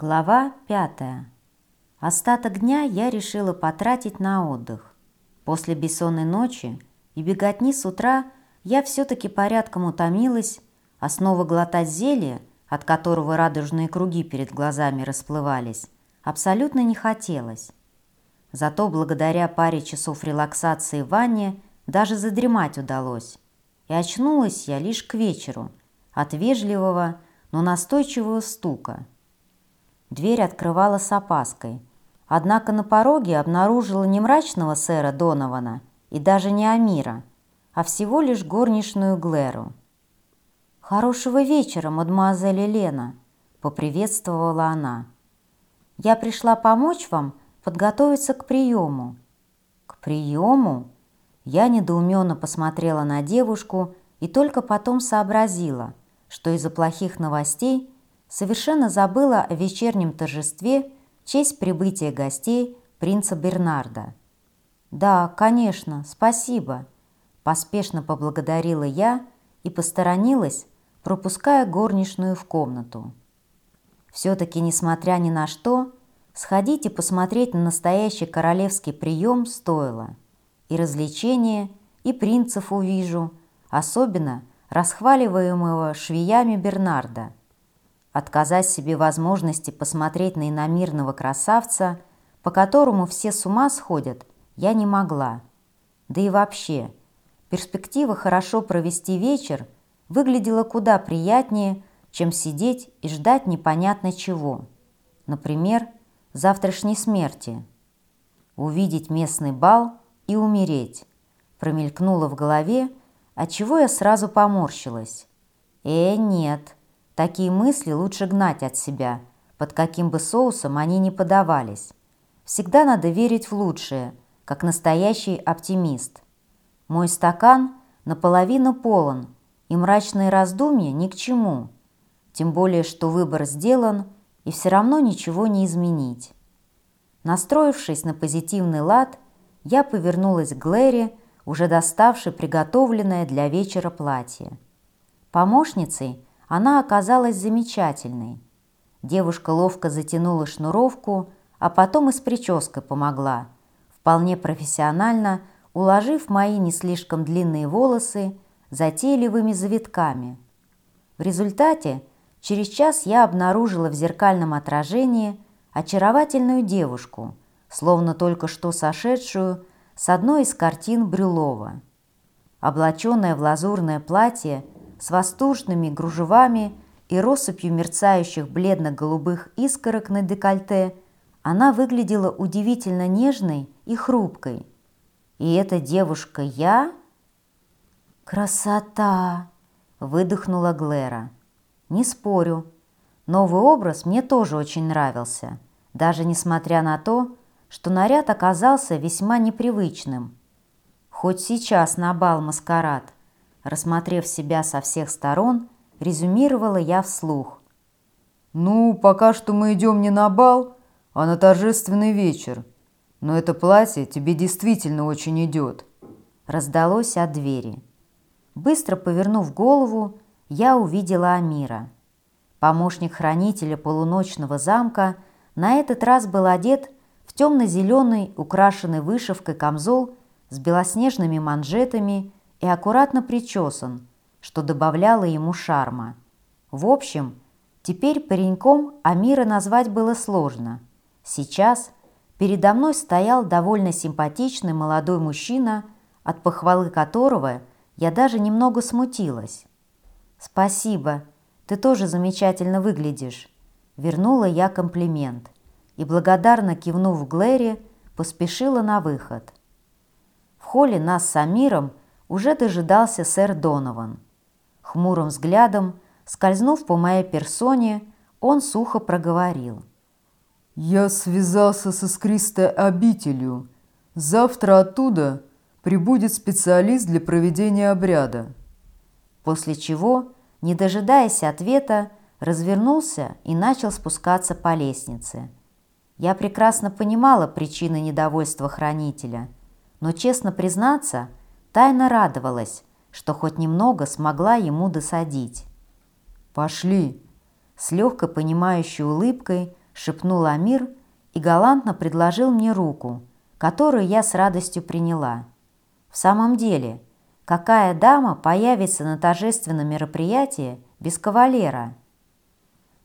Глава пятая. Остаток дня я решила потратить на отдых. После бессонной ночи и беготни с утра я все-таки порядком утомилась, а снова глотать зелье, от которого радужные круги перед глазами расплывались, абсолютно не хотелось. Зато благодаря паре часов релаксации в ванне даже задремать удалось. И очнулась я лишь к вечеру от вежливого, но настойчивого стука – Дверь открывала с опаской. Однако на пороге обнаружила не мрачного сэра Донована и даже не Амира, а всего лишь горничную Глэру. «Хорошего вечера, мадемуазель Елена!» – поприветствовала она. «Я пришла помочь вам подготовиться к приему». «К приему?» Я недоуменно посмотрела на девушку и только потом сообразила, что из-за плохих новостей совершенно забыла о вечернем торжестве в честь прибытия гостей принца Бернарда. «Да, конечно, спасибо», – поспешно поблагодарила я и посторонилась, пропуская горничную в комнату. Все-таки, несмотря ни на что, сходить и посмотреть на настоящий королевский прием стоило. И развлечения, и принцев увижу, особенно расхваливаемого швеями Бернарда – Отказать себе возможности посмотреть на иномирного красавца, по которому все с ума сходят, я не могла. Да и вообще, перспектива хорошо провести вечер выглядела куда приятнее, чем сидеть и ждать непонятно чего. Например, завтрашней смерти. Увидеть местный бал и умереть. Промелькнуло в голове, отчего я сразу поморщилась. Э, нет. Такие мысли лучше гнать от себя, под каким бы соусом они ни подавались. Всегда надо верить в лучшее, как настоящий оптимист. Мой стакан наполовину полон, и мрачные раздумья ни к чему. Тем более, что выбор сделан, и все равно ничего не изменить. Настроившись на позитивный лад, я повернулась к Глэри, уже доставшей приготовленное для вечера платье. Помощницей – она оказалась замечательной. Девушка ловко затянула шнуровку, а потом и с прической помогла, вполне профессионально уложив мои не слишком длинные волосы затейливыми завитками. В результате через час я обнаружила в зеркальном отражении очаровательную девушку, словно только что сошедшую с одной из картин Брюлова. Облаченная в лазурное платье – с воздушными кружевами и россыпью мерцающих бледно-голубых искорок на декольте, она выглядела удивительно нежной и хрупкой. И эта девушка я? «Красота!» – выдохнула Глэра. «Не спорю. Новый образ мне тоже очень нравился, даже несмотря на то, что наряд оказался весьма непривычным. Хоть сейчас на бал маскарад – Рассмотрев себя со всех сторон, резюмировала я вслух. «Ну, пока что мы идем не на бал, а на торжественный вечер. Но это платье тебе действительно очень идет», – раздалось от двери. Быстро повернув голову, я увидела Амира. Помощник хранителя полуночного замка на этот раз был одет в темно-зеленый, украшенный вышивкой камзол с белоснежными манжетами и аккуратно причесан, что добавляло ему шарма. В общем, теперь пареньком Амира назвать было сложно. Сейчас передо мной стоял довольно симпатичный молодой мужчина, от похвалы которого я даже немного смутилась. «Спасибо, ты тоже замечательно выглядишь», – вернула я комплимент и, благодарно кивнув Глэри, поспешила на выход. В холле нас с Амиром уже дожидался сэр Донован. Хмурым взглядом, скользнув по моей персоне, он сухо проговорил. «Я связался со искристой обителью. Завтра оттуда прибудет специалист для проведения обряда». После чего, не дожидаясь ответа, развернулся и начал спускаться по лестнице. Я прекрасно понимала причины недовольства хранителя, но, честно признаться, Тайно радовалась, что хоть немного смогла ему досадить. «Пошли!» С легкой понимающей улыбкой – шепнул Амир и галантно предложил мне руку, которую я с радостью приняла. В самом деле, какая дама появится на торжественном мероприятии без кавалера?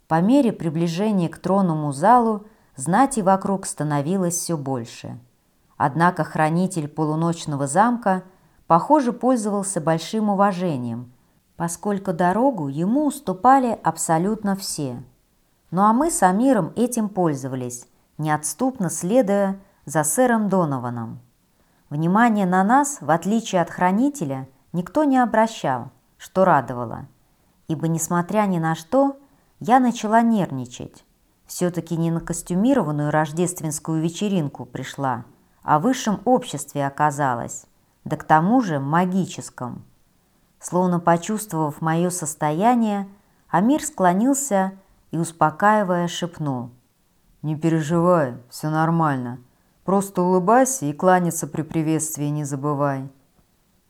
По мере приближения к тронному залу знати вокруг становилось все больше. Однако хранитель полуночного замка, похоже, пользовался большим уважением, поскольку дорогу ему уступали абсолютно все. Ну а мы с Амиром этим пользовались, неотступно следуя за сэром Донованом. Внимание на нас, в отличие от хранителя, никто не обращал, что радовало, ибо, несмотря ни на что, я начала нервничать. Все-таки не на костюмированную рождественскую вечеринку пришла, а в высшем обществе оказалась, да к тому же магическом. Словно почувствовав мое состояние, Амир склонился и, успокаивая, шепнул. «Не переживай, все нормально. Просто улыбайся и кланяться при приветствии не забывай».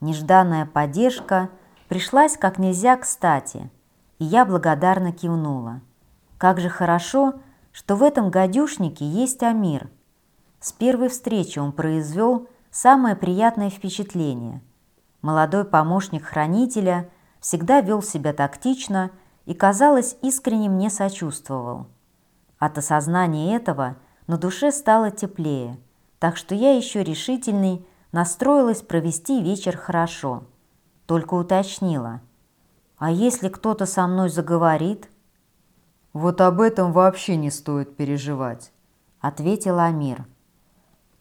Нежданная поддержка пришлась как нельзя кстати, и я благодарно кивнула. Как же хорошо, что в этом гадюшнике есть Амир. С первой встречи он произвел самое приятное впечатление. Молодой помощник хранителя всегда вел себя тактично и, казалось, искренне мне сочувствовал. От осознания этого на душе стало теплее, так что я еще решительный настроилась провести вечер хорошо. Только уточнила. А если кто-то со мной заговорит? Вот об этом вообще не стоит переживать, ответил Амир.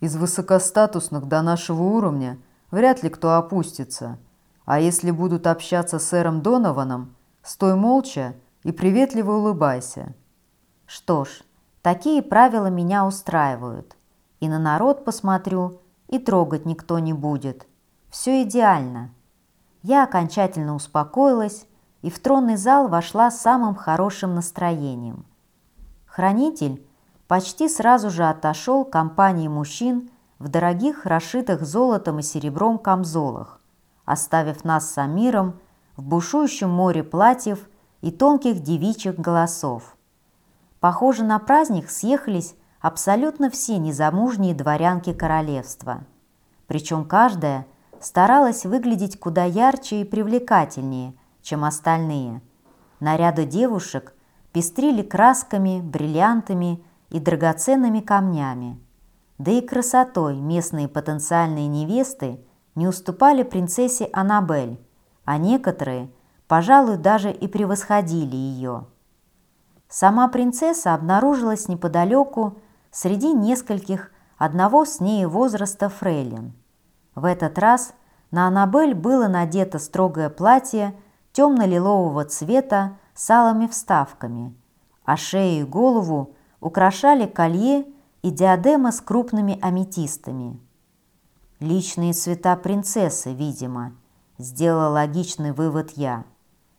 Из высокостатусных до нашего уровня вряд ли кто опустится. А если будут общаться с сэром Донованом, стой молча и приветливо улыбайся. Что ж, такие правила меня устраивают. И на народ посмотрю, и трогать никто не будет. Все идеально. Я окончательно успокоилась и в тронный зал вошла с самым хорошим настроением. Хранитель почти сразу же отошел к компании мужчин в дорогих, расшитых золотом и серебром камзолах, оставив нас с Амиром в бушующем море платьев и тонких девичьих голосов. Похоже, на праздник съехались абсолютно все незамужние дворянки королевства. Причем каждая старалась выглядеть куда ярче и привлекательнее, чем остальные. Наряды девушек пестрили красками, бриллиантами и драгоценными камнями. Да и красотой местные потенциальные невесты не уступали принцессе Аннабель, а некоторые, пожалуй, даже и превосходили ее. Сама принцесса обнаружилась неподалеку среди нескольких одного с ней возраста фрейлин. В этот раз на Аннабель было надето строгое платье темно-лилового цвета с алыми вставками, а шею и голову украшали колье и диадема с крупными аметистами. Личные цвета принцессы, видимо, сделала логичный вывод я.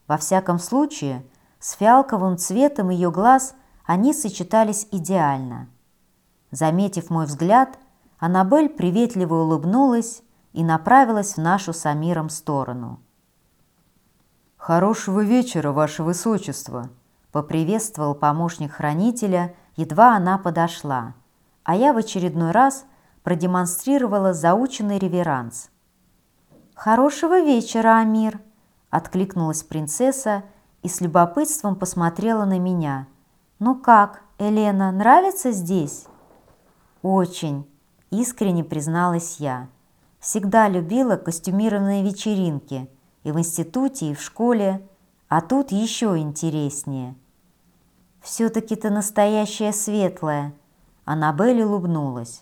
Во всяком случае, с фиалковым цветом ее глаз они сочетались идеально. Заметив мой взгляд, Аннабель приветливо улыбнулась и направилась в нашу с Амиром сторону. «Хорошего вечера, Ваше Высочество!» – поприветствовал помощник хранителя, едва она подошла, а я в очередной раз продемонстрировала заученный реверанс. «Хорошего вечера, Амир!» – откликнулась принцесса и с любопытством посмотрела на меня. «Ну как, Елена, нравится здесь?» «Очень», – искренне призналась я. «Всегда любила костюмированные вечеринки и в институте, и в школе, а тут еще интереснее». «Все-таки ты настоящая светлая», – Аннабель улыбнулась.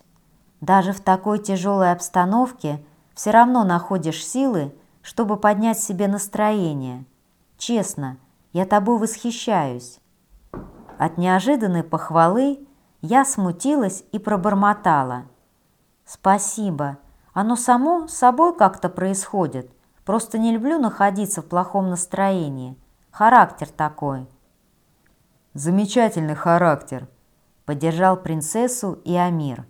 «Даже в такой тяжелой обстановке все равно находишь силы, чтобы поднять себе настроение. Честно, я тобой восхищаюсь». От неожиданной похвалы я смутилась и пробормотала. «Спасибо. Оно само собой как-то происходит. Просто не люблю находиться в плохом настроении. Характер такой». «Замечательный характер», – поддержал принцессу и Амир.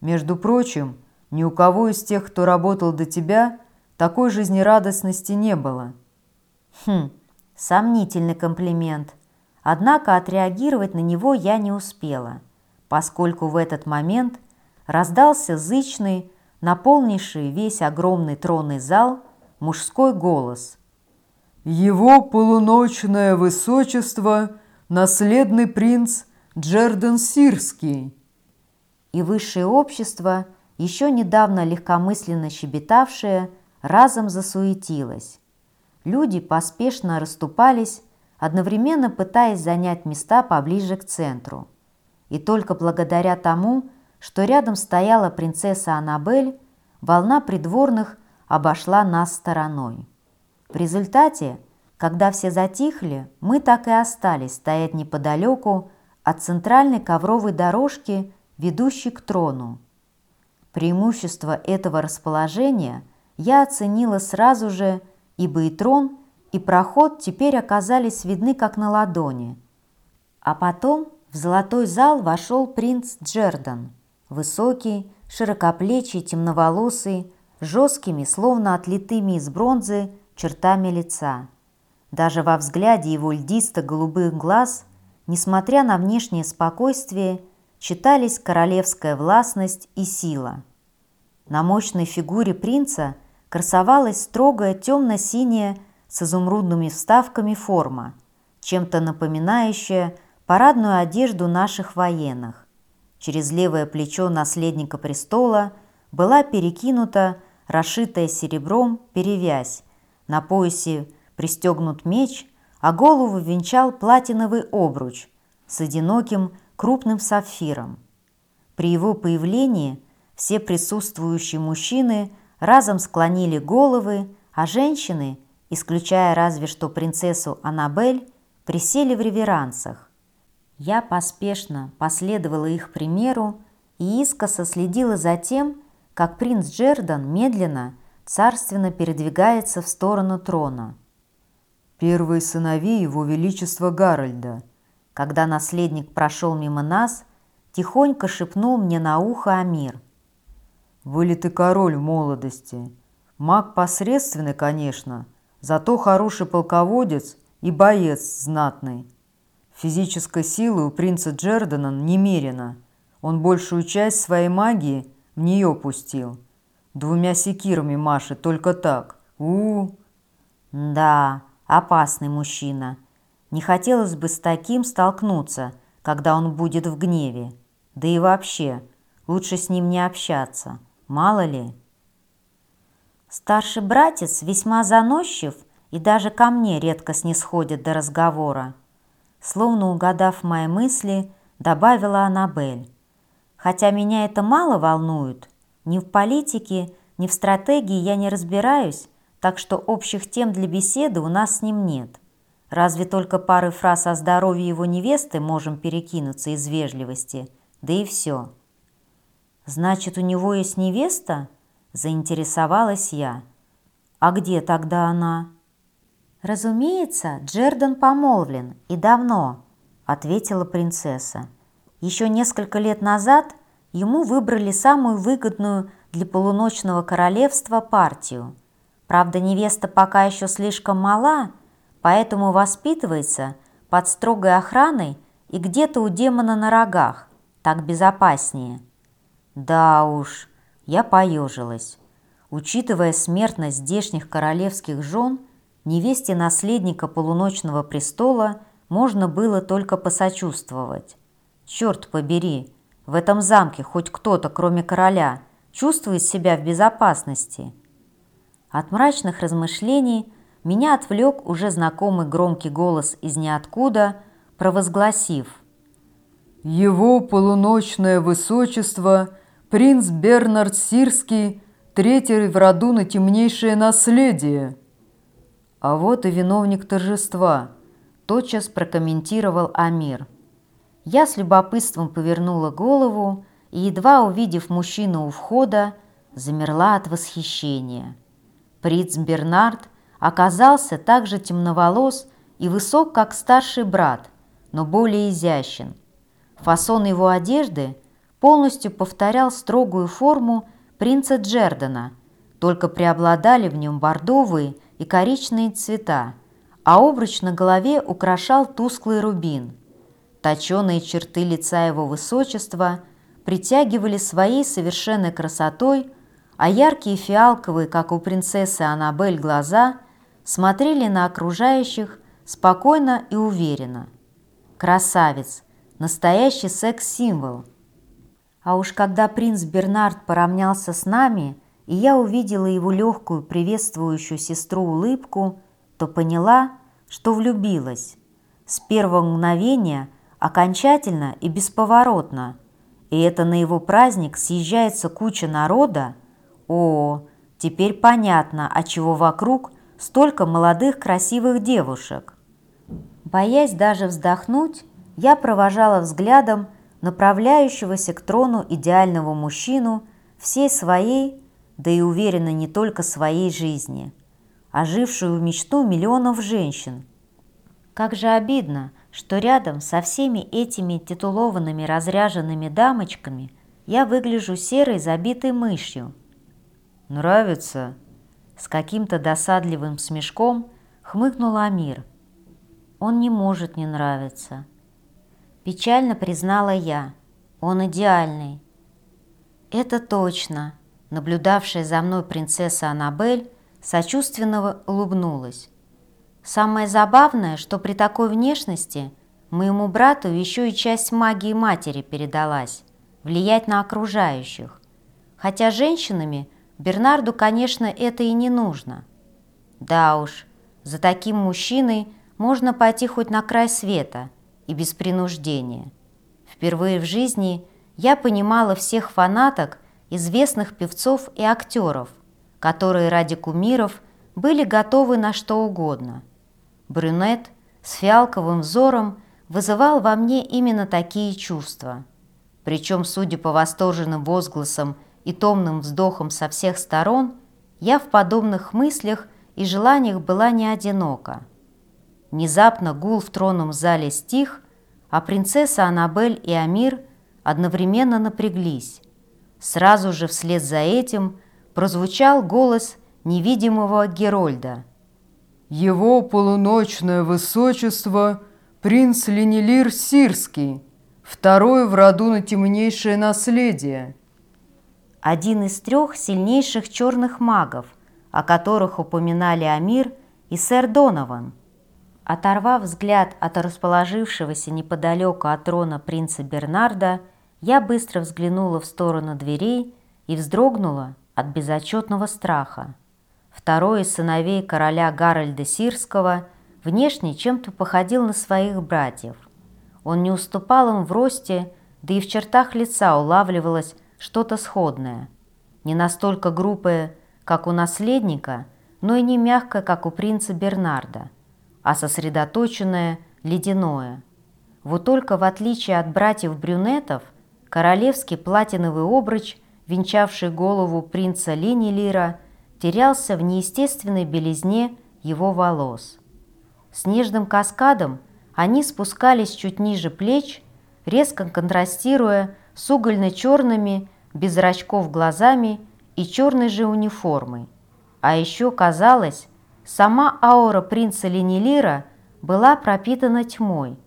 «Между прочим, ни у кого из тех, кто работал до тебя, такой жизнерадостности не было». «Хм, Сомнительный комплимент. однако отреагировать на него я не успела, поскольку в этот момент раздался зычный, наполнивший весь огромный тронный зал, мужской голос. «Его полуночное высочество, наследный принц Джерден Сирский!» И высшее общество, еще недавно легкомысленно щебетавшее, разом засуетилось. Люди поспешно расступались, одновременно пытаясь занять места поближе к центру. И только благодаря тому, что рядом стояла принцесса Аннабель, волна придворных обошла нас стороной. В результате, когда все затихли, мы так и остались стоять неподалеку от центральной ковровой дорожки, ведущей к трону. Преимущество этого расположения я оценила сразу же, ибо и трон, и проход теперь оказались видны как на ладони. А потом в золотой зал вошел принц Джердан, высокий, широкоплечий, темноволосый, жесткими, словно отлитыми из бронзы, чертами лица. Даже во взгляде его льдисто-голубых глаз, несмотря на внешнее спокойствие, читались королевская властность и сила. На мощной фигуре принца красовалась строгая темно-синяя с изумрудными вставками форма, чем-то напоминающая парадную одежду наших военных. Через левое плечо наследника престола была перекинута расшитая серебром перевязь, на поясе пристегнут меч, а голову венчал платиновый обруч с одиноким крупным сапфиром. При его появлении все присутствующие мужчины разом склонили головы, а женщины, исключая разве что принцессу Аннабель, присели в реверансах. Я поспешно последовала их примеру и искоса следила за тем, как принц Джердан медленно, царственно передвигается в сторону трона. Первые сыновей его величества Гарольда. Когда наследник прошел мимо нас, тихонько шепнул мне на ухо Амир. «Вылитый король в молодости. Маг посредственный, конечно, зато хороший полководец и боец знатный. Физической силы у принца Джердана немерено. Он большую часть своей магии – в нее пустил. Двумя секирами машет, только так. у, -у, -у. Да, опасный мужчина. Не хотелось бы с таким столкнуться, когда он будет в гневе. Да и вообще, лучше с ним не общаться. Мало ли. Старший братец весьма заносчив и даже ко мне редко снисходит до разговора. Словно угадав мои мысли, добавила Аннабель. Хотя меня это мало волнует, ни в политике, ни в стратегии я не разбираюсь, так что общих тем для беседы у нас с ним нет. Разве только пары фраз о здоровье его невесты можем перекинуться из вежливости, да и все. «Значит, у него есть невеста?» – заинтересовалась я. «А где тогда она?» «Разумеется, Джердан помолвлен, и давно», – ответила принцесса. Еще несколько лет назад ему выбрали самую выгодную для полуночного королевства партию. Правда, невеста пока еще слишком мала, поэтому воспитывается под строгой охраной и где-то у демона на рогах. Так безопаснее. Да уж, я поежилась. Учитывая смертность здешних королевских жен, невесте наследника полуночного престола можно было только посочувствовать. Черт побери, в этом замке хоть кто-то, кроме короля, чувствует себя в безопасности. От мрачных размышлений меня отвлек уже знакомый громкий голос из ниоткуда, провозгласив «Его полуночное высочество, принц Бернард Сирский, третий в роду на темнейшее наследие». А вот и виновник торжества, тотчас прокомментировал Амир – я с любопытством повернула голову и, едва увидев мужчину у входа, замерла от восхищения. Принц Бернард оказался также темноволос и высок, как старший брат, но более изящен. Фасон его одежды полностью повторял строгую форму принца Джердана, только преобладали в нем бордовые и коричневые цвета, а обруч на голове украшал тусклый рубин. Точеные черты лица его высочества притягивали своей совершенной красотой, а яркие фиалковые, как у принцессы Аннабель, глаза смотрели на окружающих спокойно и уверенно. Красавец, настоящий секс-символ. А уж когда принц Бернард поравнялся с нами, и я увидела его легкую приветствующую сестру улыбку, то поняла, что влюбилась. С первого мгновения окончательно и бесповоротно. И это на его праздник съезжается куча народа. О, теперь понятно, от чего вокруг столько молодых красивых девушек. Боясь даже вздохнуть, я провожала взглядом направляющегося к трону идеального мужчину всей своей, да и уверенно не только своей жизни – ожившую мечту миллионов женщин. Как же обидно, что рядом со всеми этими титулованными разряженными дамочками я выгляжу серой забитой мышью. «Нравится?» С каким-то досадливым смешком хмыкнул Амир. «Он не может не нравиться». Печально признала я. «Он идеальный». «Это точно», наблюдавшая за мной принцесса Аннабель сочувственно улыбнулась. Самое забавное, что при такой внешности моему брату еще и часть магии матери передалась, влиять на окружающих. Хотя женщинами Бернарду, конечно, это и не нужно. Да уж, за таким мужчиной можно пойти хоть на край света и без принуждения. Впервые в жизни я понимала всех фанаток, известных певцов и актеров, которые ради кумиров были готовы на что угодно. Брюнет с фиалковым взором вызывал во мне именно такие чувства. Причем, судя по восторженным возгласам и томным вздохам со всех сторон, я в подобных мыслях и желаниях была не одинока. Внезапно гул в тронном зале стих, а принцесса Аннабель и Амир одновременно напряглись. Сразу же вслед за этим – прозвучал голос невидимого Герольда. «Его полуночное высочество – принц Ленилир Сирский, второй в роду на темнейшее наследие». Один из трех сильнейших черных магов, о которых упоминали Амир и сэр Донован. Оторвав взгляд от расположившегося неподалеку от трона принца Бернарда, я быстро взглянула в сторону дверей и вздрогнула, от безотчетного страха. Второй из сыновей короля Гарольда Сирского внешне чем-то походил на своих братьев. Он не уступал им в росте, да и в чертах лица улавливалось что-то сходное. Не настолько грубое, как у наследника, но и не мягкое, как у принца Бернарда, а сосредоточенное, ледяное. Вот только в отличие от братьев-брюнетов, королевский платиновый обруч – венчавший голову принца Линилира, терялся в неестественной белизне его волос. Снежным каскадом они спускались чуть ниже плеч, резко контрастируя с угольно-черными, без зрачков глазами и черной же униформой. А еще, казалось, сама аура принца Ленилира была пропитана тьмой,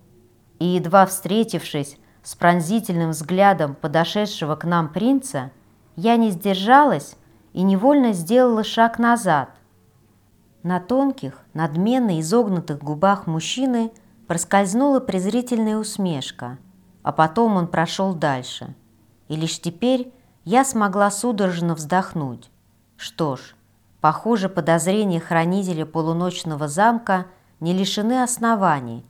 и, едва встретившись с пронзительным взглядом подошедшего к нам принца, я не сдержалась и невольно сделала шаг назад. На тонких, надменно изогнутых губах мужчины проскользнула презрительная усмешка, а потом он прошел дальше. И лишь теперь я смогла судорожно вздохнуть. Что ж, похоже, подозрения хранителя полуночного замка не лишены оснований.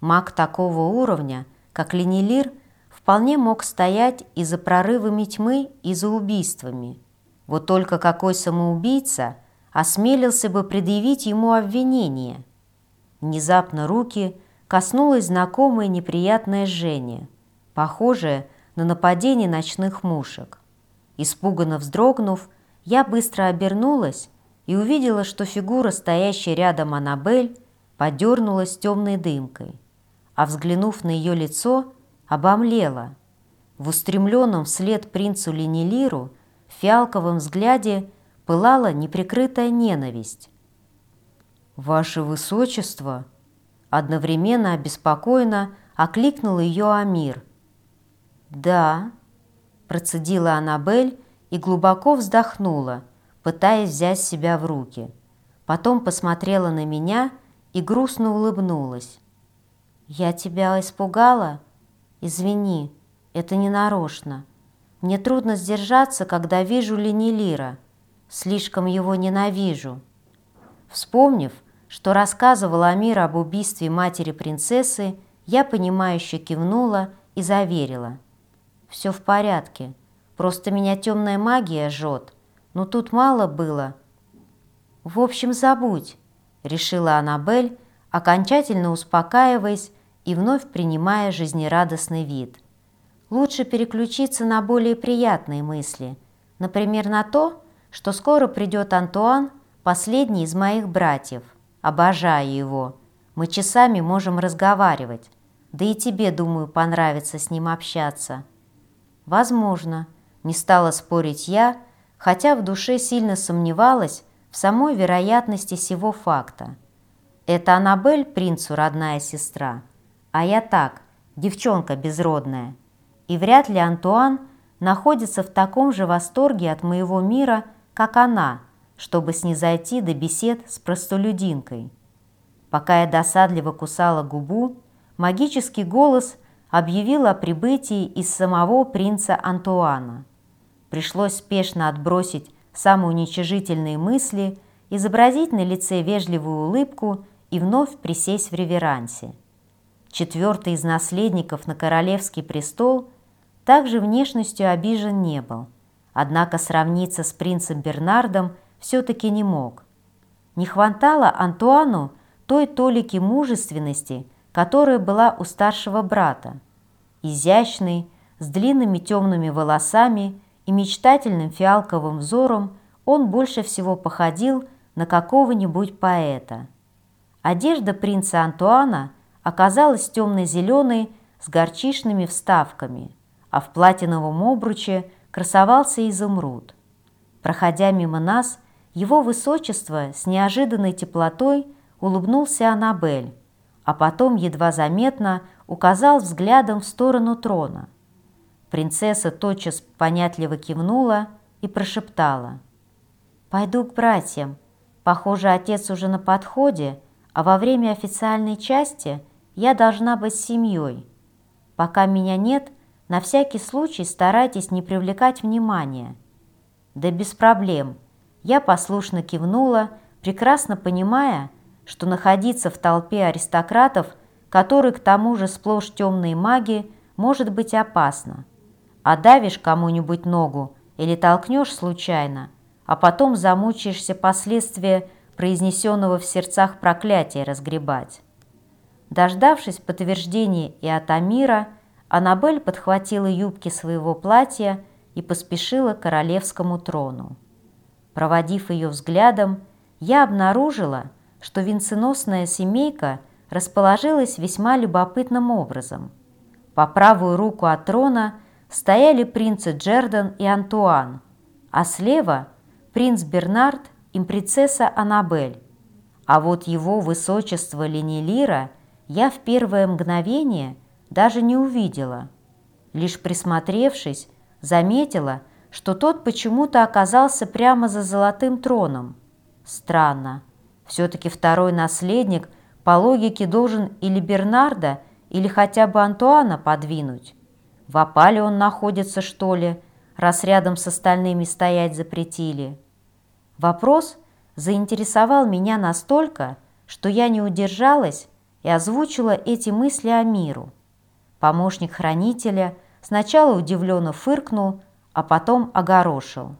Маг такого уровня, как Ленилир – вполне мог стоять и за прорывами тьмы, и за убийствами. Вот только какой самоубийца осмелился бы предъявить ему обвинение? Внезапно руки коснулось знакомое неприятное жжение, похожее на нападение ночных мушек. Испуганно вздрогнув, я быстро обернулась и увидела, что фигура, стоящая рядом Аннабель, подернулась темной дымкой, а взглянув на ее лицо, обомлела. В устремленном вслед принцу Ленилиру в фиалковом взгляде пылала неприкрытая ненависть. «Ваше Высочество!» Одновременно обеспокоенно окликнул ее Амир. «Да», – процедила Аннабель и глубоко вздохнула, пытаясь взять себя в руки. Потом посмотрела на меня и грустно улыбнулась. «Я тебя испугала? Извини, это не нарочно. Мне трудно сдержаться, когда вижу Ленилира. Слишком его ненавижу». Вспомнив, что рассказывал Амир об убийстве матери принцессы, я понимающе кивнула и заверила. «Все в порядке, просто меня темная магия жжет, но тут мало было». «В общем, забудь», — решила Аннабель, окончательно успокаиваясь и вновь принимая жизнерадостный вид. «Лучше переключиться на более приятные мысли, например, на то, что скоро придет Антуан, последний из моих братьев. Обожаю его. Мы часами можем разговаривать. Да и тебе, думаю, понравится с ним общаться». «Возможно», — не стала спорить я, хотя в душе сильно сомневалась в самой вероятности сего факта. Это Аннабель принцу родная сестра, а я так, девчонка безродная. И вряд ли Антуан находится в таком же восторге от моего мира, как она, чтобы снизойти до бесед с простолюдинкой. Пока я досадливо кусала губу, магический голос объявил о прибытии из самого принца Антуана. Пришлось спешно отбросить самоуничижительные мысли, изобразить на лице вежливую улыбку и вновь присесть в реверансе. Четвертый из наследников на королевский престол также внешностью обижен не был, однако сравниться с принцем Бернардом все-таки не мог. Не хватало Антуану той толики мужественности, которая была у старшего брата. Изящный, с длинными темными волосами и мечтательным фиалковым взором, он больше всего походил на какого-нибудь поэта – Одежда принца Антуана оказалась темно-зеленой с горчичными вставками, а в платиновом обруче красовался изумруд. Проходя мимо нас, его высочество с неожиданной теплотой улыбнулся Аннабель, а потом едва заметно указал взглядом в сторону трона. Принцесса тотчас понятливо кивнула и прошептала. «Пойду к братьям. Похоже, отец уже на подходе, а во время официальной части я должна быть с семьей. Пока меня нет, на всякий случай старайтесь не привлекать внимания. Да без проблем. Я послушно кивнула, прекрасно понимая, что находиться в толпе аристократов, которые к тому же сплошь темные маги, может быть опасно. А давишь кому-нибудь ногу или толкнешь случайно, а потом замучаешься последствия произнесенного в сердцах проклятия разгребать. Дождавшись подтверждения и от Амира, Аннабель подхватила юбки своего платья и поспешила к королевскому трону. Проводив ее взглядом, я обнаружила, что венценосная семейка расположилась весьма любопытным образом. По правую руку от трона стояли принцы Джердан и Антуан, а слева принц Бернард им принцесса Аннабель, а вот его высочество Ленилира я в первое мгновение даже не увидела. Лишь присмотревшись, заметила, что тот почему-то оказался прямо за золотым троном. Странно. Все-таки второй наследник по логике должен или Бернарда, или хотя бы Антуана подвинуть. В опале он находится, что ли, раз рядом с остальными стоять запретили. Вопрос заинтересовал меня настолько, что я не удержалась и озвучила эти мысли о миру. Помощник хранителя сначала удивленно фыркнул, а потом огорошил.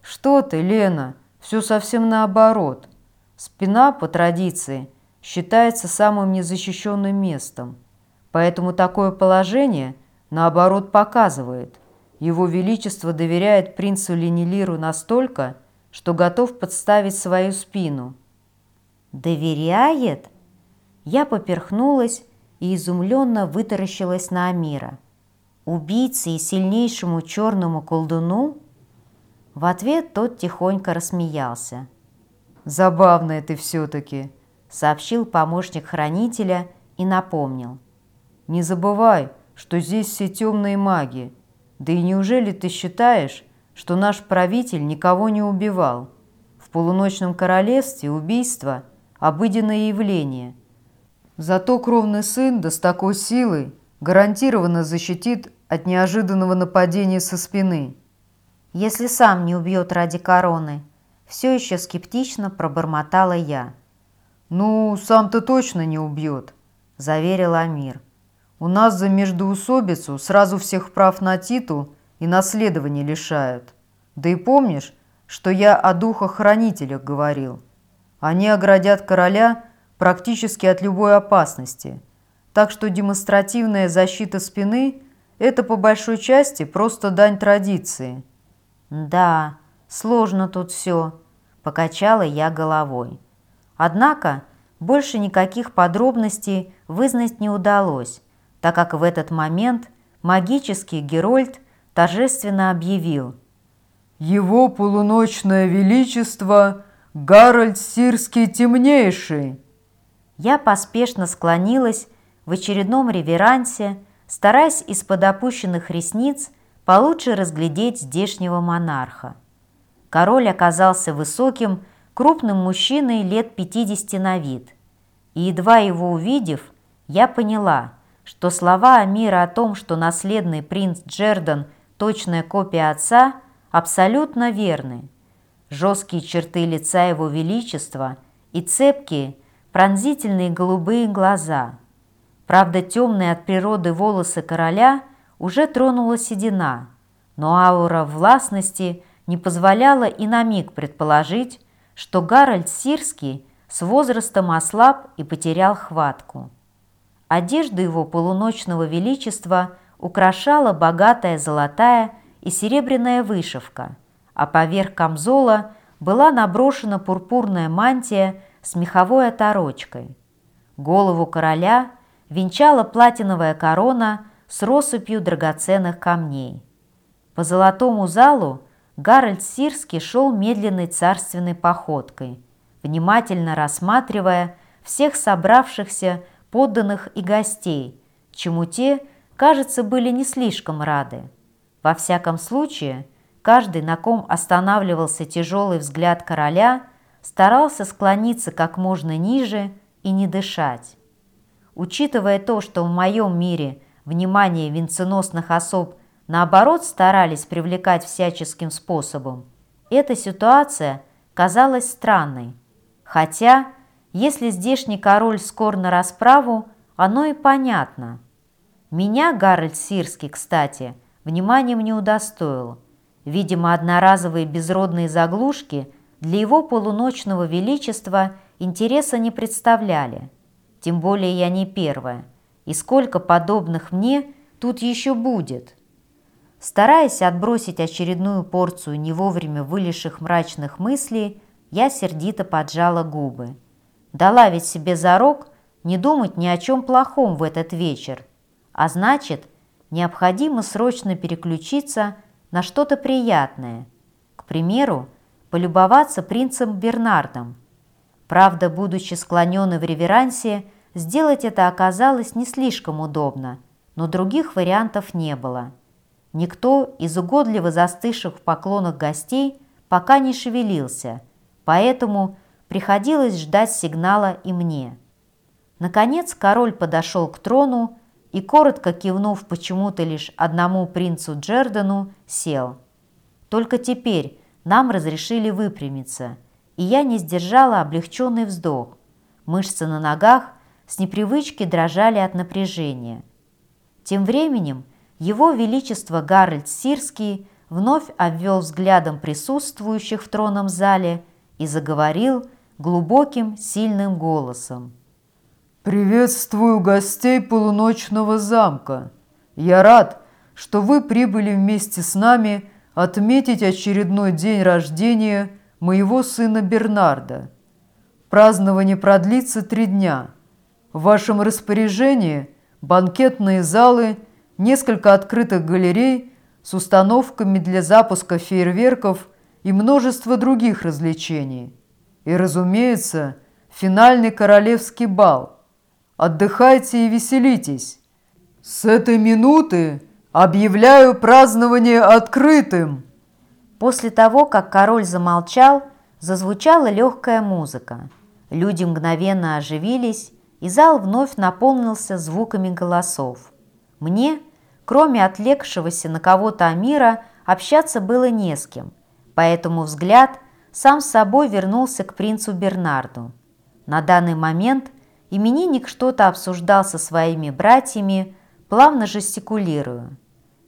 «Что ты, Лена, все совсем наоборот. Спина, по традиции, считается самым незащищенным местом, поэтому такое положение, наоборот, показывает. Его Величество доверяет принцу Ленилиру настолько, что готов подставить свою спину. «Доверяет?» Я поперхнулась и изумленно вытаращилась на Амира. «Убийце и сильнейшему черному колдуну?» В ответ тот тихонько рассмеялся. «Забавная ты все-таки. сообщил помощник хранителя и напомнил. «Не забывай, что здесь все темные маги. Да и неужели ты считаешь, что наш правитель никого не убивал? В полуночном королевстве убийство – обыденное явление. Зато кровный сын да с такой силой гарантированно защитит от неожиданного нападения со спины. Если сам не убьет ради короны, все еще скептично пробормотала я. «Ну, сам-то точно не убьет», – заверил Амир. «У нас за междуусобицу сразу всех прав на титул и наследование лишают. Да и помнишь, что я о духах-хранителях говорил? Они оградят короля практически от любой опасности. Так что демонстративная защита спины – это по большой части просто дань традиции». «Да, сложно тут все», – покачала я головой. Однако больше никаких подробностей вызнать не удалось, так как в этот момент магический Герольд торжественно объявил «Его полуночное величество Гарольд Сирский темнейший!» Я поспешно склонилась в очередном реверансе, стараясь из-под опущенных ресниц получше разглядеть здешнего монарха. Король оказался высоким, крупным мужчиной лет 50 на вид. И едва его увидев, я поняла, что слова Амира о том, что наследный принц Джердан – точная копия отца, абсолютно верны. Жесткие черты лица его величества и цепкие, пронзительные голубые глаза. Правда, темные от природы волосы короля уже тронула седина, но аура властности не позволяла и на миг предположить, что Гарольд Сирский с возрастом ослаб и потерял хватку. Одежду его полуночного величества украшала богатая золотая и серебряная вышивка, а поверх камзола была наброшена пурпурная мантия с меховой оторочкой. Голову короля венчала платиновая корона с россыпью драгоценных камней. По золотому залу Гарольд Сирский шел медленной царственной походкой, внимательно рассматривая всех собравшихся подданных и гостей, чему те, кажется, были не слишком рады. Во всяком случае, каждый, на ком останавливался тяжелый взгляд короля, старался склониться как можно ниже и не дышать. Учитывая то, что в моем мире внимание венценосных особ наоборот старались привлекать всяческим способом, эта ситуация казалась странной. Хотя, если здешний король скор на расправу, оно и понятно. Меня Гарольд Сирский, кстати, вниманием не удостоил. Видимо, одноразовые безродные заглушки для его полуночного величества интереса не представляли. Тем более я не первая. И сколько подобных мне тут еще будет?» Стараясь отбросить очередную порцию не вовремя вылезших мрачных мыслей, я сердито поджала губы. Дала ведь себе зарок не думать ни о чем плохом в этот вечер, а значит, необходимо срочно переключиться на что-то приятное. К примеру, полюбоваться принцем Бернардом. Правда, будучи склоненной в реверансе, сделать это оказалось не слишком удобно, но других вариантов не было. Никто из угодливо застывших в поклонах гостей пока не шевелился, поэтому приходилось ждать сигнала и мне. Наконец король подошел к трону и, коротко кивнув почему-то лишь одному принцу Джердану, сел. Только теперь нам разрешили выпрямиться, и я не сдержала облегченный вздох. Мышцы на ногах с непривычки дрожали от напряжения. Тем временем его Величество Гарольд Сирский вновь обвел взглядом присутствующих в тронном зале и заговорил глубоким, сильным голосом. «Приветствую гостей полуночного замка. Я рад, что вы прибыли вместе с нами отметить очередной день рождения моего сына Бернарда. Празднование продлится три дня. В вашем распоряжении банкетные залы – несколько открытых галерей с установками для запуска фейерверков и множество других развлечений. И, разумеется, финальный королевский бал. Отдыхайте и веселитесь. С этой минуты объявляю празднование открытым. После того, как король замолчал, зазвучала легкая музыка. Люди мгновенно оживились, и зал вновь наполнился звуками голосов. Мне, кроме отвлекшегося на кого-то Амира, общаться было не с кем, поэтому взгляд сам с собой вернулся к принцу Бернарду. На данный момент именинник что-то обсуждал со своими братьями, плавно жестикулируя.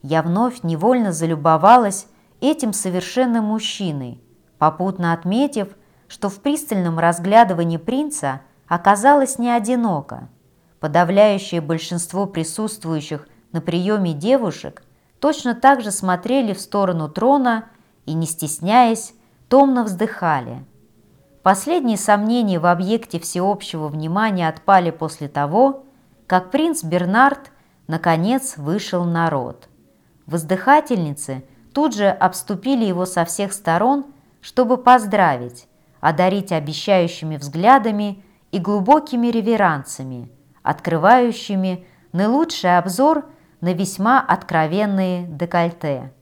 Я вновь невольно залюбовалась этим совершенным мужчиной, попутно отметив, что в пристальном разглядывании принца оказалась не одинока. Подавляющее большинство присутствующих на приеме девушек точно так же смотрели в сторону трона и, не стесняясь, томно вздыхали. Последние сомнения в объекте всеобщего внимания отпали после того, как принц Бернард наконец вышел на рот. Воздыхательницы тут же обступили его со всех сторон, чтобы поздравить, одарить обещающими взглядами и глубокими реверансами, открывающими наилучший обзор на весьма откровенные декольте.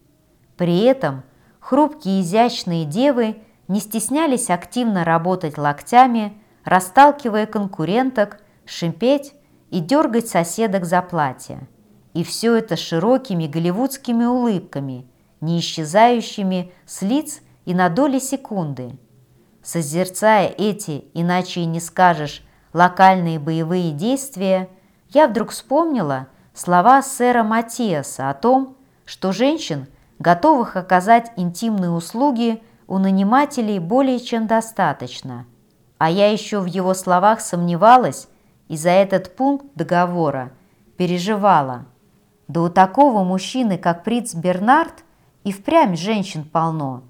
При этом хрупкие изящные девы не стеснялись активно работать локтями, расталкивая конкуренток, шипеть и дергать соседок за платье. И все это широкими голливудскими улыбками, не исчезающими с лиц и на доли секунды. Созерцая эти, иначе и не скажешь, локальные боевые действия, я вдруг вспомнила слова сэра Матиаса о том, что женщин, готовых оказать интимные услуги, у нанимателей более чем достаточно. А я еще в его словах сомневалась и за этот пункт договора переживала. Да у такого мужчины, как принц Бернард, и впрямь женщин полно,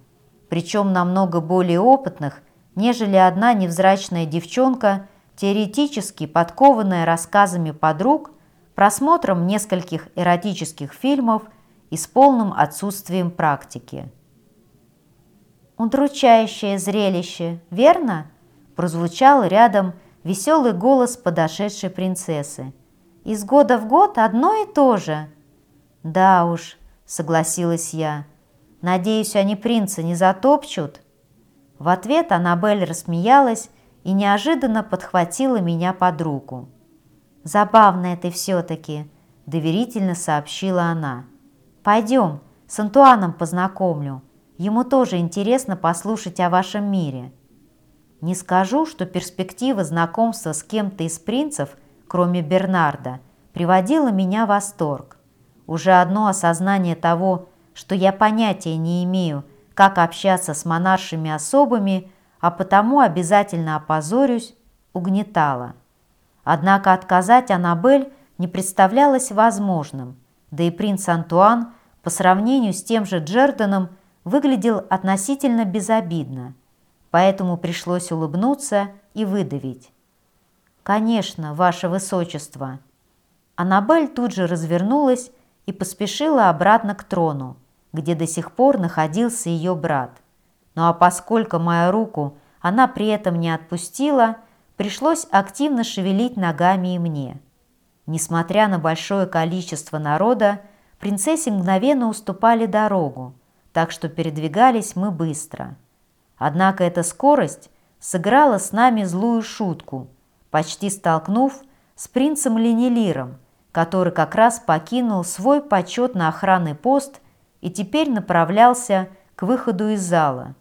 причем намного более опытных, нежели одна невзрачная девчонка, теоретически подкованная рассказами подруг, просмотром нескольких эротических фильмов и с полным отсутствием практики. «Удручающее зрелище, верно?» прозвучал рядом веселый голос подошедшей принцессы. «Из года в год одно и то же». «Да уж», — согласилась я. «Надеюсь, они принца не затопчут?» В ответ Аннабель рассмеялась и неожиданно подхватила меня под руку. «Забавная ты все-таки», — доверительно сообщила она. «Пойдем, с Антуаном познакомлю». Ему тоже интересно послушать о вашем мире. Не скажу, что перспектива знакомства с кем-то из принцев, кроме Бернарда, приводила меня в восторг. Уже одно осознание того, что я понятия не имею, как общаться с монаршими особами, а потому обязательно опозорюсь, угнетало. Однако отказать Аннабель не представлялось возможным, да и принц Антуан по сравнению с тем же Джерданом выглядел относительно безобидно, поэтому пришлось улыбнуться и выдавить. «Конечно, ваше высочество!» Аннабель тут же развернулась и поспешила обратно к трону, где до сих пор находился ее брат. Ну а поскольку мою руку она при этом не отпустила, пришлось активно шевелить ногами и мне. Несмотря на большое количество народа, принцессе мгновенно уступали дорогу, так что передвигались мы быстро. Однако эта скорость сыграла с нами злую шутку, почти столкнув с принцем Ленилиром, который как раз покинул свой почетный охранный пост и теперь направлялся к выходу из зала.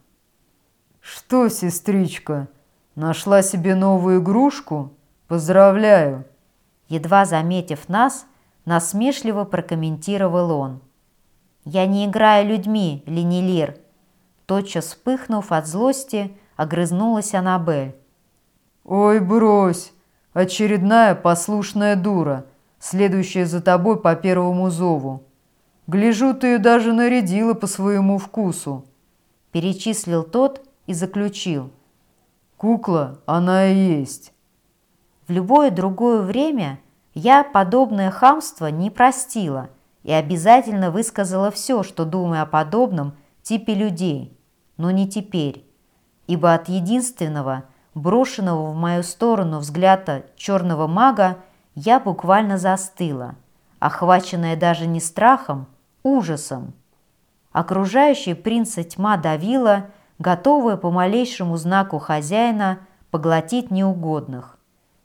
«Что, сестричка, нашла себе новую игрушку? Поздравляю!» Едва заметив нас, насмешливо прокомментировал он – «Я не играю людьми, Ленилир!» Тотчас вспыхнув от злости, огрызнулась Аннабель. «Ой, брось! Очередная послушная дура, следующая за тобой по первому зову. Гляжу, ты ее даже нарядила по своему вкусу!» Перечислил тот и заключил. «Кукла, она и есть!» В любое другое время я подобное хамство не простила – и обязательно высказала все, что думаю о подобном типе людей, но не теперь, ибо от единственного, брошенного в мою сторону взгляда черного мага, я буквально застыла, охваченная даже не страхом, ужасом. Окружающая принца тьма давила, готовая по малейшему знаку хозяина поглотить неугодных.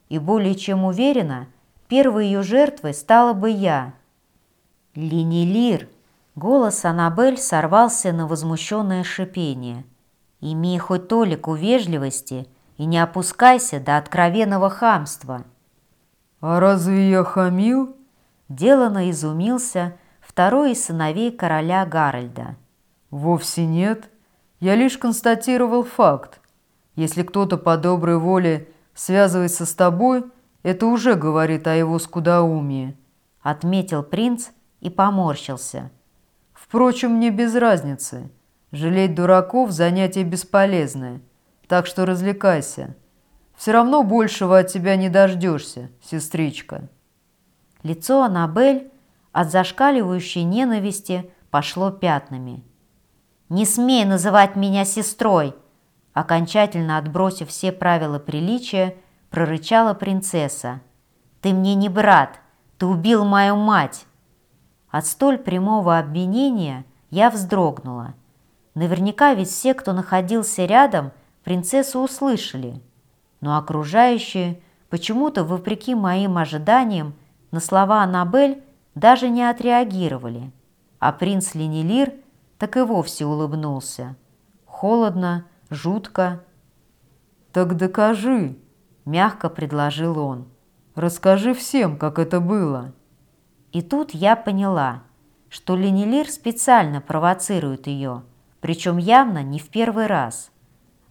И более чем уверена, первой ее жертвой стала бы я. «Линилир!» Голос Аннабель сорвался на возмущенное шипение. «Имей хоть толику вежливости и не опускайся до откровенного хамства». «А разве я хамил?» Делано изумился второй из сыновей короля Гарольда. «Вовсе нет. Я лишь констатировал факт. Если кто-то по доброй воле связывается с тобой, это уже говорит о его скудоумии», — отметил принц и поморщился. «Впрочем, мне без разницы. Жалеть дураков – занятие бесполезное, так что развлекайся. Все равно большего от тебя не дождешься, сестричка». Лицо Аннабель от зашкаливающей ненависти пошло пятнами. «Не смей называть меня сестрой!» Окончательно отбросив все правила приличия, прорычала принцесса. «Ты мне не брат! Ты убил мою мать!» От столь прямого обвинения я вздрогнула. Наверняка ведь все, кто находился рядом, принцессу услышали. Но окружающие, почему-то, вопреки моим ожиданиям, на слова Аннабель даже не отреагировали, а принц Ленилир так и вовсе улыбнулся. Холодно, жутко. «Так докажи», — мягко предложил он. «Расскажи всем, как это было». И тут я поняла, что Ленилир специально провоцирует ее, причем явно не в первый раз.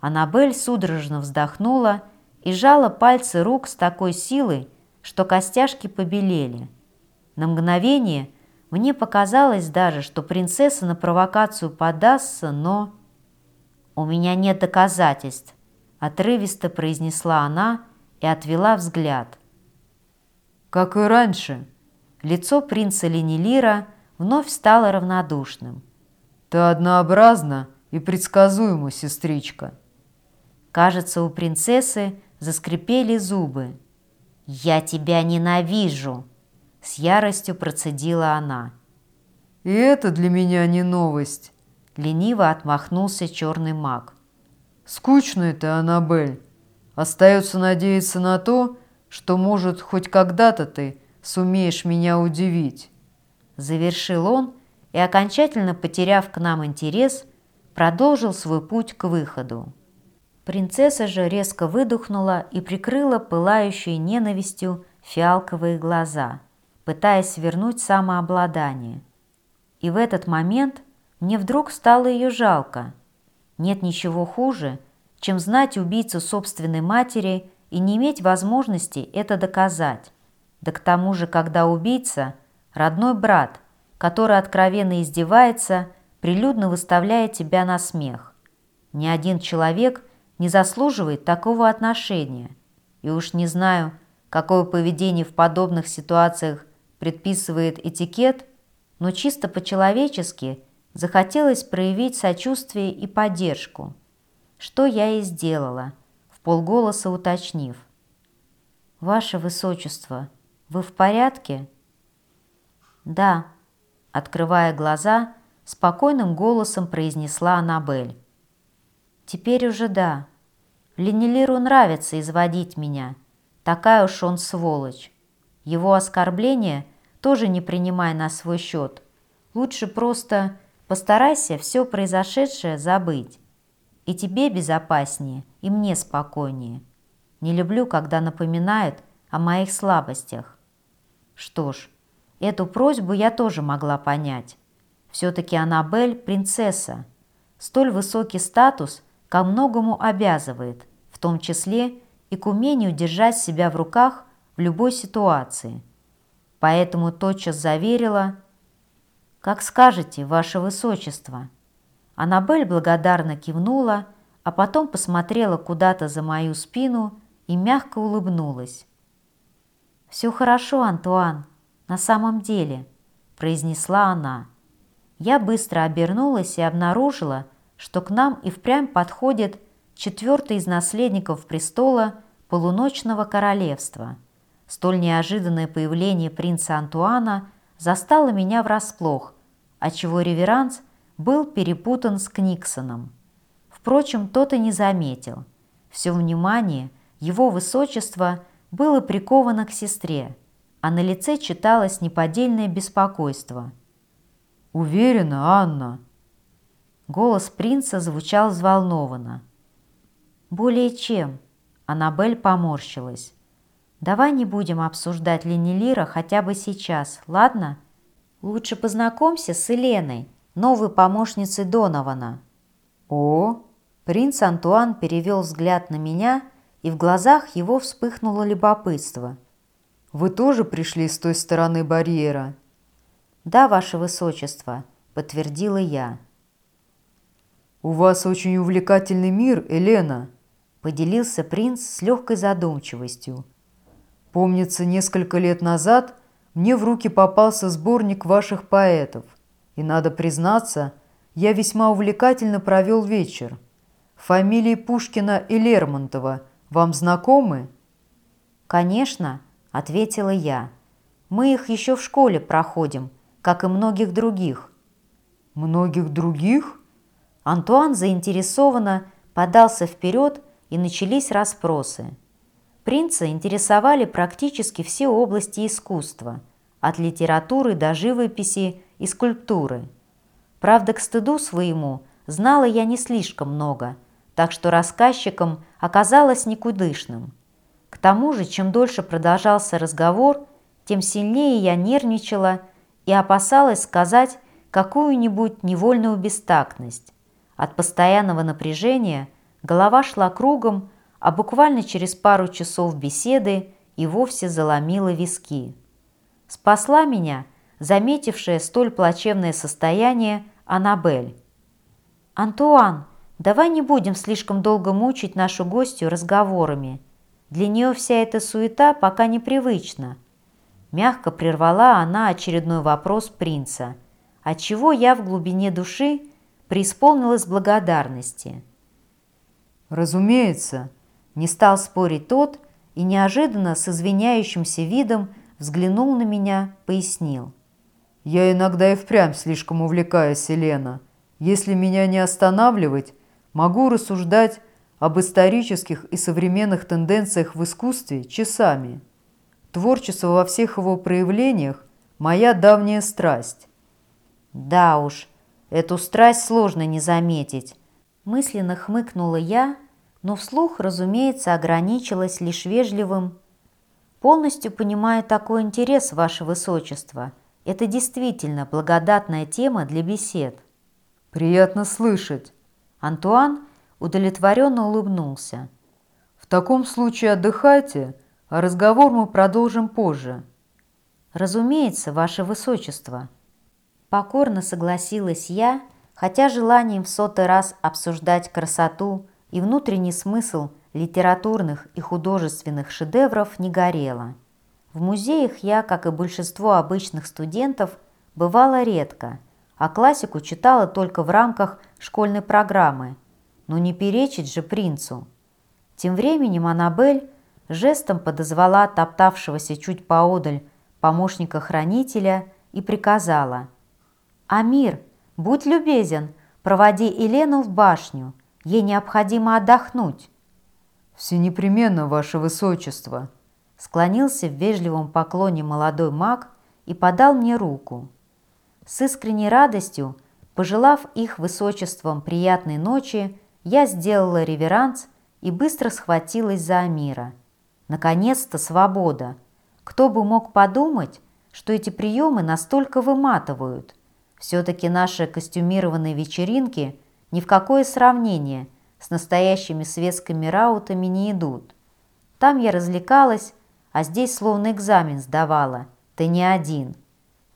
Аннабель судорожно вздохнула и жала пальцы рук с такой силой, что костяшки побелели. На мгновение мне показалось даже, что принцесса на провокацию подастся, но... «У меня нет доказательств», — отрывисто произнесла она и отвела взгляд. «Как и раньше», лицо принца Ленилира вновь стало равнодушным. «Ты однообразна и предсказуема, сестричка». Кажется, у принцессы заскрипели зубы. «Я тебя ненавижу!» С яростью процедила она. «И это для меня не новость!» Лениво отмахнулся черный маг. «Скучно это, Аннабель. Остается надеяться на то, что, может, хоть когда-то ты сумеешь меня удивить». Завершил он и, окончательно потеряв к нам интерес, продолжил свой путь к выходу. Принцесса же резко выдохнула и прикрыла пылающие ненавистью фиалковые глаза, пытаясь вернуть самообладание. И в этот момент мне вдруг стало ее жалко. Нет ничего хуже, чем знать убийцу собственной матери и не иметь возможности это доказать. Да к тому же, когда убийца – родной брат, который откровенно издевается, прилюдно выставляет тебя на смех. Ни один человек – не заслуживает такого отношения. И уж не знаю, какое поведение в подобных ситуациях предписывает этикет, но чисто по-человечески захотелось проявить сочувствие и поддержку, что я и сделала, в полголоса уточнив. «Ваше Высочество, вы в порядке?» «Да», — открывая глаза, спокойным голосом произнесла Аннабель. «Теперь уже да». Ленилиру нравится изводить меня. Такая уж он сволочь. Его оскорбление тоже не принимай на свой счет. Лучше просто постарайся все произошедшее забыть. И тебе безопаснее, и мне спокойнее. Не люблю, когда напоминают о моих слабостях. Что ж, эту просьбу я тоже могла понять. Все-таки Аннабель – принцесса. Столь высокий статус – ко многому обязывает, том числе и к умению держать себя в руках в любой ситуации. Поэтому тотчас заверила «Как скажете, ваше высочество». Аннабель благодарно кивнула, а потом посмотрела куда-то за мою спину и мягко улыбнулась. «Все хорошо, Антуан, на самом деле», – произнесла она. Я быстро обернулась и обнаружила, что к нам и впрямь подходит четвертый из наследников престола полуночного королевства. Столь неожиданное появление принца Антуана застало меня врасплох, отчего реверанс был перепутан с Книксоном. Впрочем, тот и не заметил. Все внимание его высочества было приковано к сестре, а на лице читалось неподдельное беспокойство. «Уверена, Анна?» Голос принца звучал взволнованно. «Более чем», — Аннабель поморщилась. «Давай не будем обсуждать Ленилира хотя бы сейчас, ладно? Лучше познакомься с Еленой, новой помощницей Донована». «О!» Принц Антуан перевел взгляд на меня, и в глазах его вспыхнуло любопытство. «Вы тоже пришли с той стороны барьера?» «Да, ваше высочество», — подтвердила я. «У вас очень увлекательный мир, Елена», — поделился принц с легкой задумчивостью. «Помнится, несколько лет назад мне в руки попался сборник ваших поэтов, и, надо признаться, я весьма увлекательно провел вечер. Фамилии Пушкина и Лермонтова вам знакомы?» «Конечно», — ответила я. «Мы их еще в школе проходим, как и многих других». «Многих других?» Антуан заинтересованно подался вперед, и начались расспросы. Принца интересовали практически все области искусства, от литературы до живописи и скульптуры. Правда, к стыду своему знала я не слишком много, так что рассказчиком оказалось никудышным. К тому же, чем дольше продолжался разговор, тем сильнее я нервничала и опасалась сказать какую-нибудь невольную бестактность. От постоянного напряжения голова шла кругом, а буквально через пару часов беседы и вовсе заломила виски. Спасла меня, заметившая столь плачевное состояние, Аннабель. «Антуан, давай не будем слишком долго мучить нашу гостью разговорами. Для нее вся эта суета пока непривычна». Мягко прервала она очередной вопрос принца, отчего я в глубине души преисполнилась благодарности. «Разумеется», – не стал спорить тот и неожиданно с извиняющимся видом взглянул на меня, пояснил. «Я иногда и впрямь слишком увлекаюсь, Елена. Если меня не останавливать, могу рассуждать об исторических и современных тенденциях в искусстве часами. Творчество во всех его проявлениях – моя давняя страсть». «Да уж», Эту страсть сложно не заметить. Мысленно хмыкнула я, но вслух, разумеется, ограничилась лишь вежливым. Полностью понимаю такой интерес, Ваше Высочество. Это действительно благодатная тема для бесед. Приятно слышать. Антуан удовлетворенно улыбнулся. В таком случае отдыхайте, а разговор мы продолжим позже. Разумеется, Ваше Высочество. Покорно согласилась я, хотя желанием в сотый раз обсуждать красоту и внутренний смысл литературных и художественных шедевров не горело. В музеях я, как и большинство обычных студентов, бывала редко, а классику читала только в рамках школьной программы. Но не перечить же принцу. Тем временем Аннабель жестом подозвала топтавшегося чуть поодаль помощника хранителя и приказала – «Амир, будь любезен, проводи Елену в башню. Ей необходимо отдохнуть». «Все непременно, ваше высочество», — склонился в вежливом поклоне молодой маг и подал мне руку. С искренней радостью, пожелав их высочеством приятной ночи, я сделала реверанс и быстро схватилась за Амира. Наконец-то свобода! Кто бы мог подумать, что эти приемы настолько выматывают – все-таки наши костюмированные вечеринки ни в какое сравнение с настоящими светскими раутами не идут. Там я развлекалась, а здесь словно экзамен сдавала, ты не один.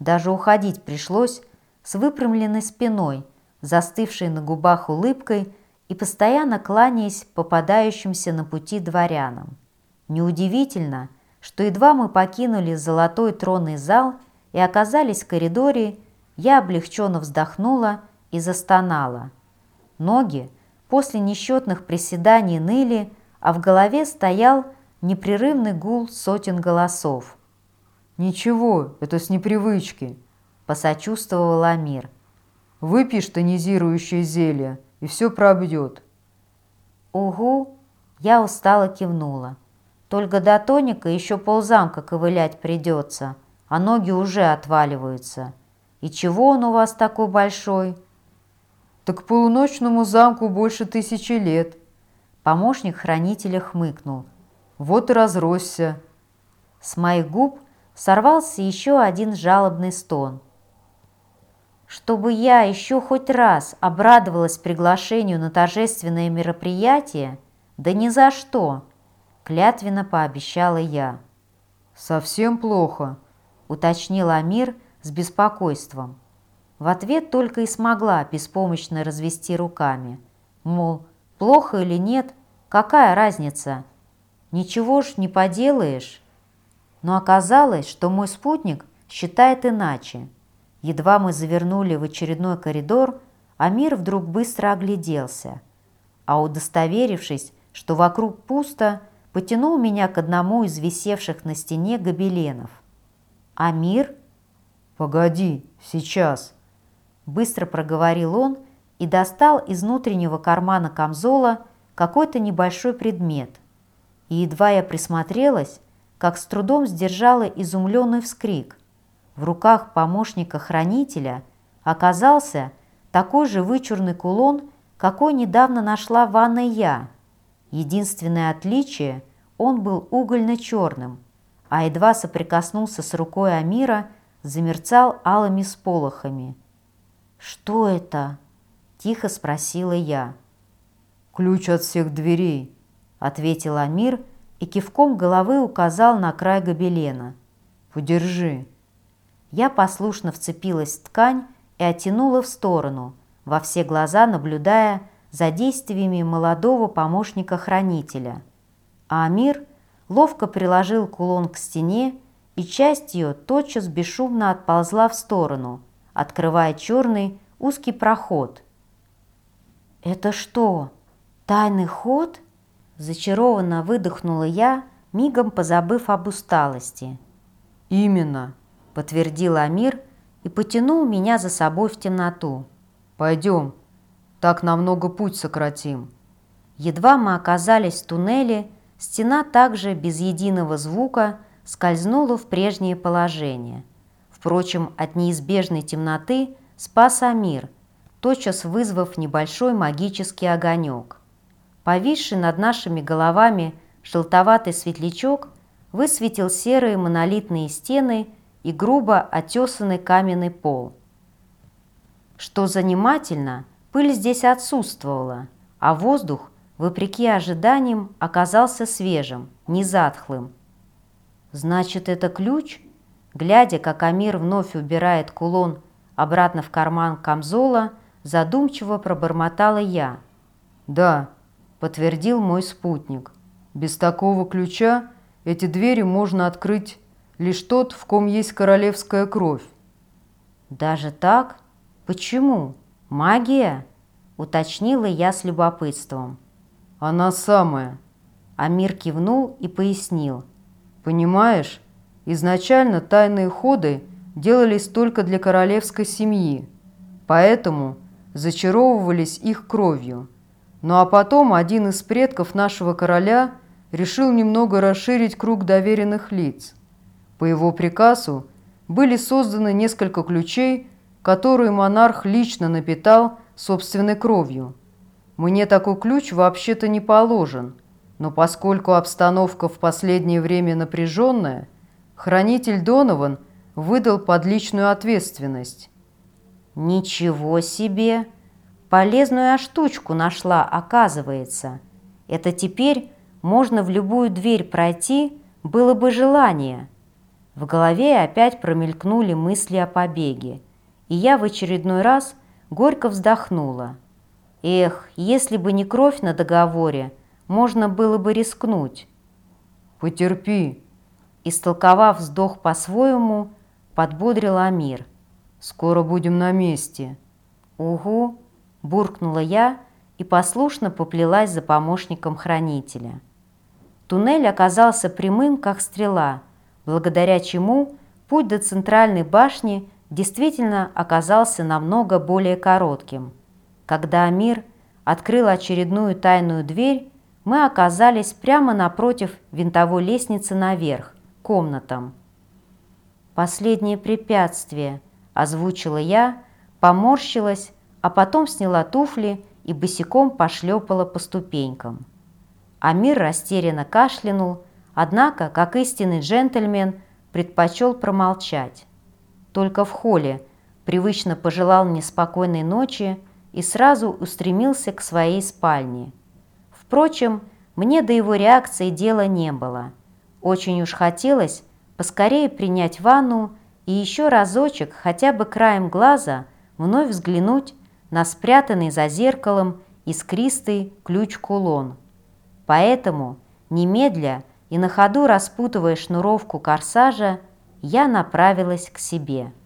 Даже уходить пришлось с выпрямленной спиной, застывшей на губах улыбкой и постоянно кланяясь попадающимся на пути дворянам. Неудивительно, что едва мы покинули золотой тронный зал и оказались в коридоре, я облегченно вздохнула и застонала. Ноги, после несчетных приседаний ныли, а в голове стоял непрерывный гул сотен голосов. «Ничего, это с непривычки», – посочувствовал Амир. «Выпьешь тонизирующее зелье, и все пробьет». «Угу», – я устало кивнула. «Только до тоника еще ползамка ковылять придется, а ноги уже отваливаются. И чего он у вас такой большой?» «Так полуночному замку больше тысячи лет». Помощник хранителя хмыкнул. «Вот и разросся». С моих губ сорвался еще один жалобный стон. Чтобы я еще хоть раз обрадовалась приглашению на торжественное мероприятие, да ни за что, клятвенно пообещала я. «Совсем плохо», — уточнил Амир с беспокойством. В ответ только и смогла беспомощно развести руками. Мол, плохо или нет, какая разница? Ничего ж не поделаешь. Но оказалось, что мой спутник считает иначе. Едва мы завернули в очередной коридор, Амир вдруг быстро огляделся, а удостоверившись, что вокруг пусто, потянул меня к одному из висевших на стене гобеленов. «Амир?» «Погоди, сейчас!» Быстро проговорил он и достал из внутреннего кармана камзола какой-то небольшой предмет. И едва я присмотрелась, как с трудом сдержала изумленный вскрик. В руках помощника-хранителя оказался такой же вычурный кулон, какой недавно нашла в ванной я. Единственное отличие – он был угольно-черным, а едва соприкоснулся с рукой Амира, замерцал алыми сполохами – «Что это?» – тихо спросила я. «Ключ от всех дверей», – ответил Амир и кивком головы указал на край гобелена. «Подержи». Я послушно вцепилась в ткань и оттянула в сторону, во все глаза наблюдая за действиями молодого помощника-хранителя. А Амир ловко приложил кулон к стене, и часть ее тотчас бесшумно отползла в сторону – открывая черный узкий проход. «Это что, тайный ход?» Зачарованно выдохнула я, мигом позабыв об усталости. «Именно», — подтвердил Амир и потянул меня за собой в темноту. «Пойдем, так намного путь сократим». Едва мы оказались в туннеле, стена также без единого звука скользнула в прежнее положение — Впрочем, от неизбежной темноты спас Амир, тотчас вызвав небольшой магический огонек. Повисший над нашими головами желтоватый светлячок высветил серые монолитные стены и грубо отесанный каменный пол. Что занимательно, пыль здесь отсутствовала, а воздух, вопреки ожиданиям, оказался свежим, не затхлым. «Значит, это ключ?» Глядя, как Амир вновь убирает кулон обратно в карман камзола, задумчиво пробормотала я. «Да», — подтвердил мой спутник. «Без такого ключа эти двери можно открыть лишь тот, в ком есть королевская кровь». «Даже так? Почему? Магия?» — уточнила я с любопытством. «Она самая». Амир кивнул и пояснил. «Понимаешь, Изначально тайные ходы делались только для королевской семьи, поэтому зачаровывались их кровью. Ну а потом один из предков нашего короля решил немного расширить круг доверенных лиц. По его приказу были созданы несколько ключей, которые монарх лично напитал собственной кровью. Мне такой ключ вообще-то не положен, но поскольку обстановка в последнее время напряженная – Хранитель Донован выдал под личную ответственность. «Ничего себе! Полезную штучку нашла, оказывается. Это теперь можно в любую дверь пройти, было бы желание». В голове опять промелькнули мысли о побеге, и я в очередной раз горько вздохнула. Эх, если бы не кровь на договоре, можно было бы рискнуть. «Потерпи», Истолковав вздох по-своему, подбодрил Амир. «Скоро будем на месте». «Угу», – буркнула я и послушно поплелась за помощником хранителя. Туннель оказался прямым, как стрела, благодаря чему путь до центральной башни действительно оказался намного более коротким. Когда Амир открыл очередную тайную дверь, мы оказались прямо напротив винтовой лестницы наверх, комнатам. «Последнее препятствие», – озвучила я, поморщилась, а потом сняла туфли и босиком пошлепала по ступенькам. Амир растерянно кашлянул, однако, как истинный джентльмен, предпочел промолчать. Только в холле привычно пожелал мне спокойной ночи и сразу устремился к своей спальне. Впрочем, мне до его реакции дела не было. Очень уж хотелось поскорее принять ванну и еще разочек хотя бы краем глаза вновь взглянуть на спрятанный за зеркалом искристый ключ-кулон. Поэтому, немедля и на ходу распутывая шнуровку корсажа, я направилась к себе –